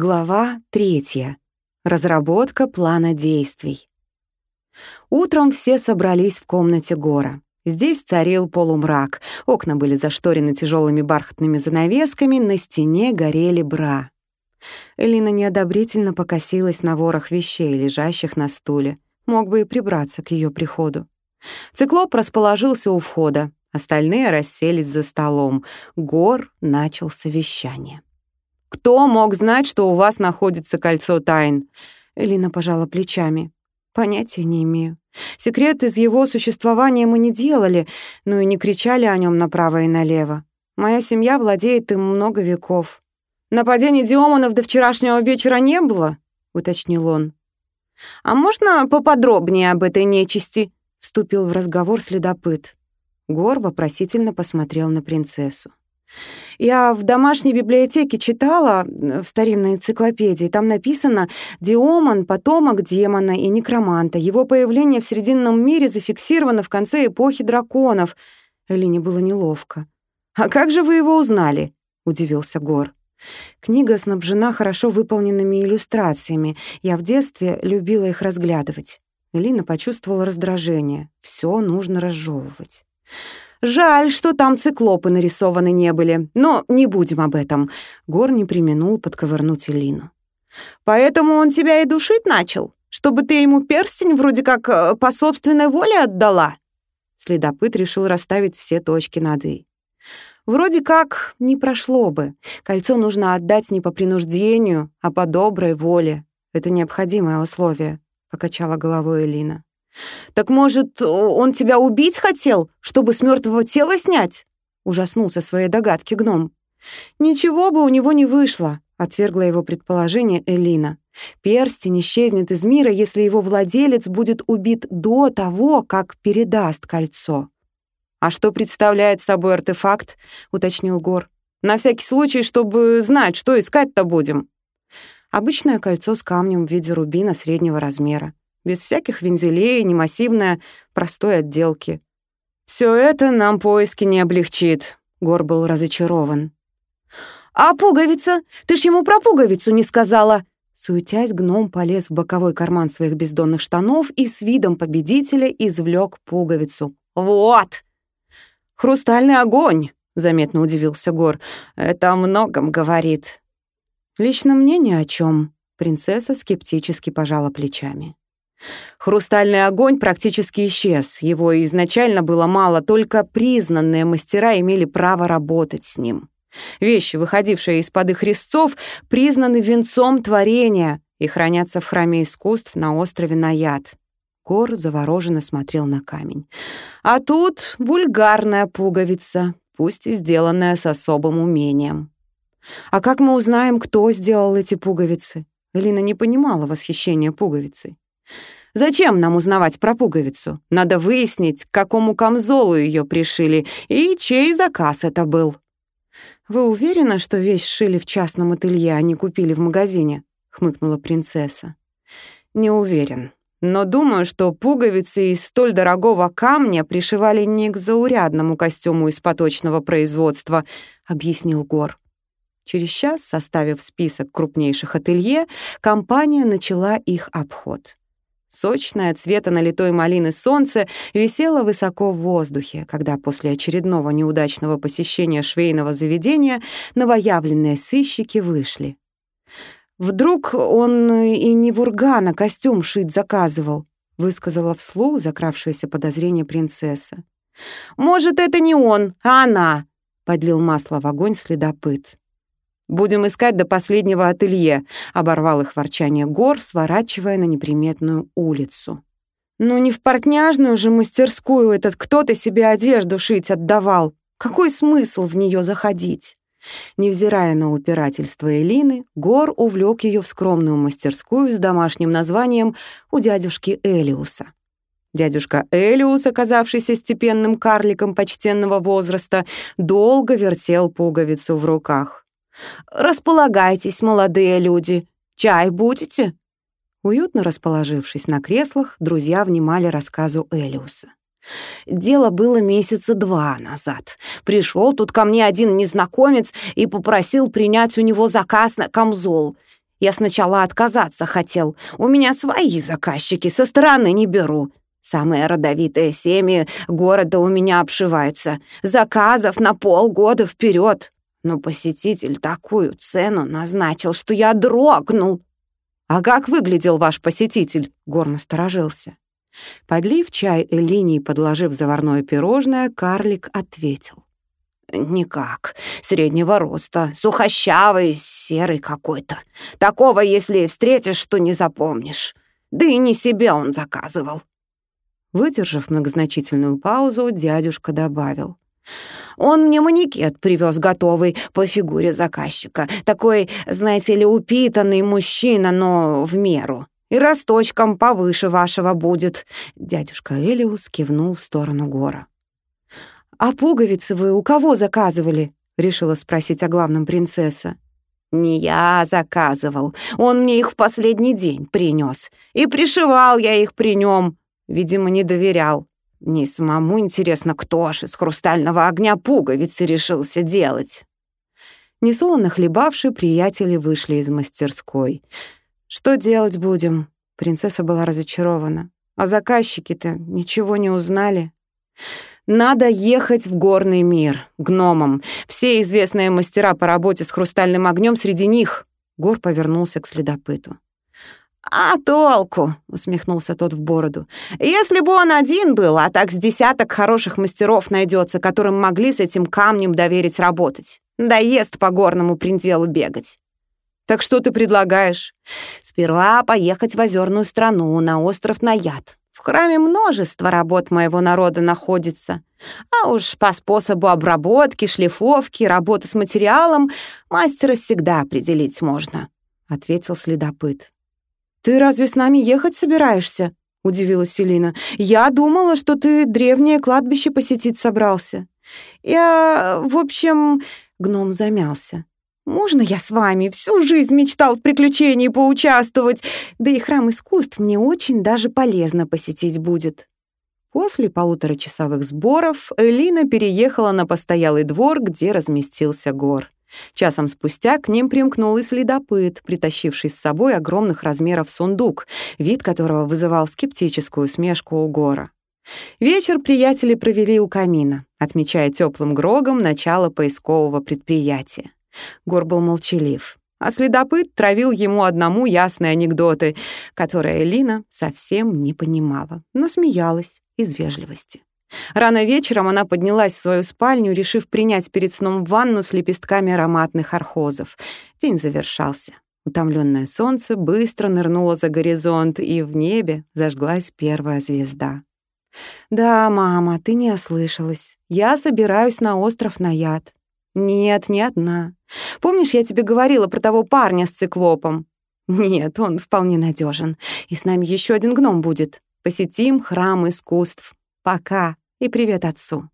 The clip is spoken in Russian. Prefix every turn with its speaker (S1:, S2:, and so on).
S1: Глава третья. Разработка плана действий. Утром все собрались в комнате Гора. Здесь царил полумрак, окна были зашторены тяжелыми бархатными занавесками, на стене горели бра. Элина неодобрительно покосилась на ворох вещей, лежащих на стуле. Мог бы и прибраться к ее приходу. Циклоп расположился у входа, остальные расселись за столом. Гор начал совещание. «Кто мог знать, что у вас находится кольцо тайн?» Элина пожала плечами. «Понятия не имею. Секрет из его существования мы не делали, но и не кричали о нем направо и налево. Моя семья владеет им много веков». «Нападений Диоманов до вчерашнего вечера не было?» — уточнил он. «А можно поподробнее об этой нечисти?» — вступил в разговор следопыт. Гор вопросительно посмотрел на принцессу. Я в домашней библиотеке читала, в старинной энциклопедии, там написано «Диоман — потомок демона и некроманта. Его появление в Срединном мире зафиксировано в конце эпохи драконов». Элине было неловко. «А как же вы его узнали?» — удивился Гор. Книга снабжена хорошо выполненными иллюстрациями. Я в детстве любила их разглядывать. Элина почувствовала раздражение. Все нужно разжевывать. Жаль, что там циклопы нарисованы не были. Но не будем об этом. Гор не применул подковырнуть Элину. Поэтому он тебя и душить начал? Чтобы ты ему перстень вроде как э, по собственной воле отдала? Следопыт решил расставить все точки над «и». Вроде как не прошло бы. Кольцо нужно отдать не по принуждению, а по доброй воле. Это необходимое условие, — покачала головой Элина. «Так, может, он тебя убить хотел, чтобы с мертвого тела снять?» Ужаснулся своей догадки гном. «Ничего бы у него не вышло», — отвергла его предположение Элина. «Перстень исчезнет из мира, если его владелец будет убит до того, как передаст кольцо». «А что представляет собой артефакт?» — уточнил Гор. «На всякий случай, чтобы знать, что искать-то будем». Обычное кольцо с камнем в виде рубина среднего размера без всяких вензелей, не массивная, простой отделки. Все это нам поиски не облегчит», — Гор был разочарован. «А пуговица? Ты ж ему про пуговицу не сказала!» Суетясь, гном полез в боковой карман своих бездонных штанов и с видом победителя извлек пуговицу. «Вот!» «Хрустальный огонь!» — заметно удивился Гор. «Это о многом говорит». «Лично мне ни о чем. принцесса скептически пожала плечами. Хрустальный огонь практически исчез. Его изначально было мало, только признанные мастера имели право работать с ним. Вещи, выходившие из-под их резцов, признаны венцом творения и хранятся в храме искусств на острове Наяд. Кор завороженно смотрел на камень. А тут вульгарная пуговица, пусть и сделанная с особым умением. А как мы узнаем, кто сделал эти пуговицы? Элина не понимала восхищения пуговицей. Зачем нам узнавать про пуговицу? Надо выяснить, к какому камзолу ее пришили и чей заказ это был. Вы уверены, что вещь шили в частном ателье, а не купили в магазине? хмыкнула принцесса. Не уверен. Но думаю, что пуговицы из столь дорогого камня пришивали не к заурядному костюму из поточного производства, объяснил Гор. Через час, составив список крупнейших ателье, компания начала их обход. Сочное цвета налитой малины солнце висело высоко в воздухе, когда после очередного неудачного посещения швейного заведения новоявленные сыщики вышли. «Вдруг он и не в Ургана костюм шить заказывал», высказала вслух закравшееся подозрение принцесса. «Может, это не он, а она», — подлил масло в огонь следопыт. «Будем искать до последнего ателье», — оборвал их ворчание гор, сворачивая на неприметную улицу. «Ну не в портняжную же мастерскую этот кто-то себе одежду шить отдавал. Какой смысл в нее заходить?» Невзирая на упирательство Элины, Гор увлек ее в скромную мастерскую с домашним названием «У дядюшки Элиуса». Дядюшка Элиус, оказавшийся степенным карликом почтенного возраста, долго вертел пуговицу в руках. «Располагайтесь, молодые люди. Чай будете?» Уютно расположившись на креслах, друзья внимали рассказу Элиуса. Дело было месяца два назад. Пришел тут ко мне один незнакомец и попросил принять у него заказ на камзол.
S2: Я сначала отказаться хотел. У меня свои заказчики, со стороны не беру. Самые родовитые семьи города у меня обшиваются. Заказов на полгода вперед. Но посетитель такую цену назначил, что я дрогнул.
S1: «А как выглядел ваш посетитель?» — Гор насторожился. Подлив чай Элине и подложив заварное пирожное, карлик ответил.
S2: «Никак. Среднего роста, сухощавый, серый какой-то. Такого, если встретишь, что не запомнишь. Да и не себе он заказывал».
S1: Выдержав многозначительную паузу, дядюшка добавил.
S2: «Он мне манекет привез готовый по фигуре заказчика. Такой, знаете ли, упитанный мужчина, но в меру. И росточком повыше вашего будет». Дядюшка Элиус кивнул в сторону гора.
S1: «А пуговицы вы у кого заказывали?» — решила спросить о главном принцесса.
S2: «Не я заказывал. Он мне их в последний день принес. И пришивал я их при нем. Видимо, не доверял. Мне самому интересно, кто ж из хрустального огня пуговицы решился делать.
S1: Несолоно хлебавшие приятели вышли из мастерской. «Что делать будем?» Принцесса была разочарована. «А заказчики-то ничего не узнали?» «Надо ехать в горный мир, гномам. Все известные мастера по работе с хрустальным огнем среди них». Гор повернулся к следопыту.
S2: «А толку?» — усмехнулся тот в бороду. «Если бы он один был, а так с десяток хороших мастеров найдется, которым могли с этим камнем доверить работать. Доест по горному пределу бегать».
S1: «Так что ты предлагаешь?»
S2: «Сперва поехать в озерную страну, на остров Наяд. В храме множество работ моего народа находится. А уж по способу обработки, шлифовки, работы с материалом мастера всегда определить можно», — ответил следопыт.
S1: «Ты разве с нами ехать собираешься?» — удивилась Селина. «Я думала, что ты древнее кладбище посетить собрался». «Я... в общем...» — гном замялся. «Можно я с вами? Всю жизнь мечтал в приключении поучаствовать. Да и храм искусств мне очень даже полезно посетить будет». После полуторачасовых сборов Элина переехала на постоялый двор, где разместился гор. Часом спустя к ним примкнул и следопыт, притащивший с собой огромных размеров сундук, вид которого вызывал скептическую усмешку у Гора. Вечер приятели провели у камина, отмечая теплым грогом начало поискового предприятия. Гор был молчалив, а следопыт травил ему одному ясные анекдоты, которые Элина совсем не понимала, но смеялась из вежливости. Рано вечером она поднялась в свою спальню, решив принять перед сном ванну с лепестками ароматных архозов. День завершался. Утомленное солнце быстро нырнуло за горизонт, и в небе зажглась первая звезда. «Да, мама, ты не ослышалась. Я собираюсь на остров Наяд. Нет, не одна. Помнишь, я тебе говорила про того парня с циклопом? Нет, он вполне надежен. И с нами еще один гном будет. Посетим храм искусств. Пока и привет отцу.